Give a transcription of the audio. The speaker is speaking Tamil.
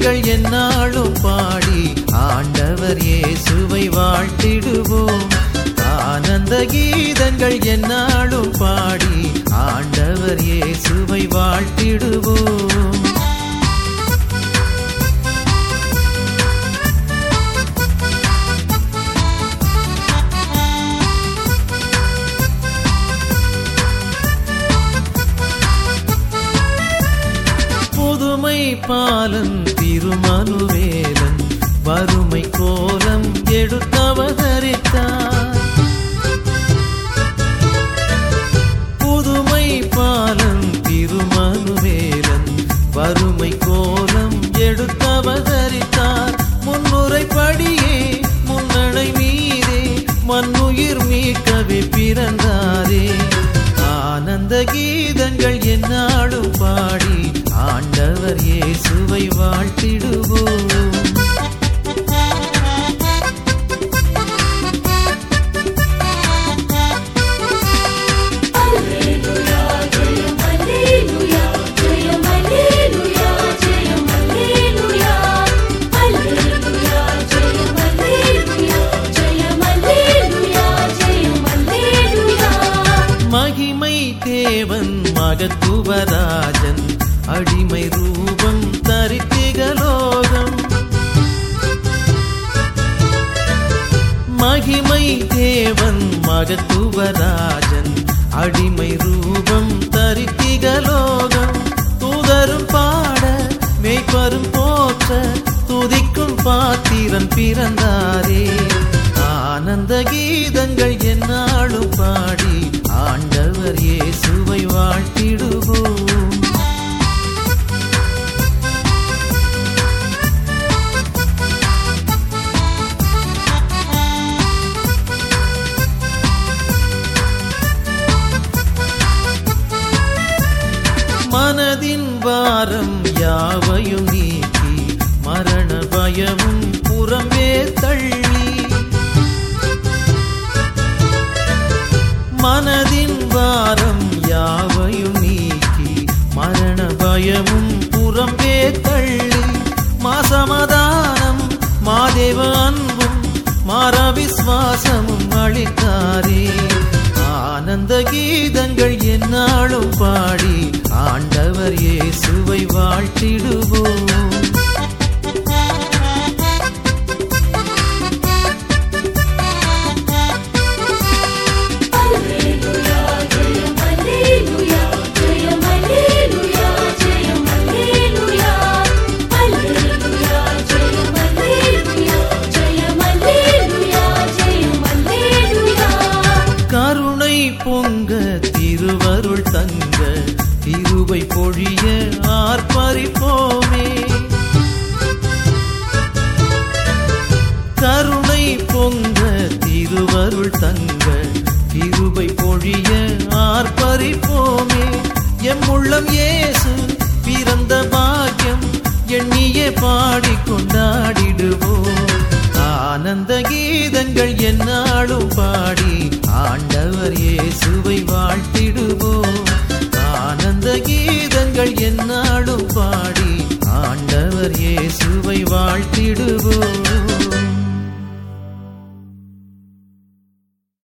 கீதங்கள் என்னாலும் பாடி ஆண்டவர் இயேசுவை வாழ்த்திடுவோம். ஆனந்த கீதங்கள் என்னாலும் பாடி ஆண்டவர் இயேசுவை வாழ்த்திடுவோம். பாலன் திருமனுவேலன் வரும் இயேசுவை வாழ்த்திடுவோம். மகிமை தேவன் மகத்துவராஜன். அடிமை ரூபம் தரித்திகலோகம் மகிமை தேவன் மகத்துவராஜன் அடிமை ரூபம் தரித்திகலோகம் தூதரும் பாட மேய்ப்பரும் போற்ற. துதிக்கும் பாத்திரன் பிறந்தாரே. ஆனந்த கீதங்கள் என்னாலும் பாடி ஆண்டவர் இயேசுவை வாழ்த்திடுவோம் மனதின் வாரம் யாவையும் நீக்கி மரண பயமும் புறமே தள்ளி. மனதின் வாரம் யாவையும் நீக்கி மரண பயமும் புறம்பே தள்ளி. மாசமதானம் மாதேவ அன்பும் மாற விஸ்வாசமும் அளித்தாரே. வாழ்த்திடுவோம் திருவருள் இருவை பொழிய ஆர்ப்பரிப்போமே. கருணை பொங்க திருவருள் தங்க இருவை பொழிய ஆர்ப்பரிப்போமே. எம் உள்ளம் ஏசு பிறந்த பாக்கியம் எண்ணியே பாடி கொண்டாடிடுவோம். ஆனந்த கீதங்கள் என்னாலும் பாடி ஆண்டவர் இயேசுவை வாழ்த்திடுவோம். என்னாலும் பாடி ஆண்டவர் இயேசுவை வாழ்த்திடுவோம்.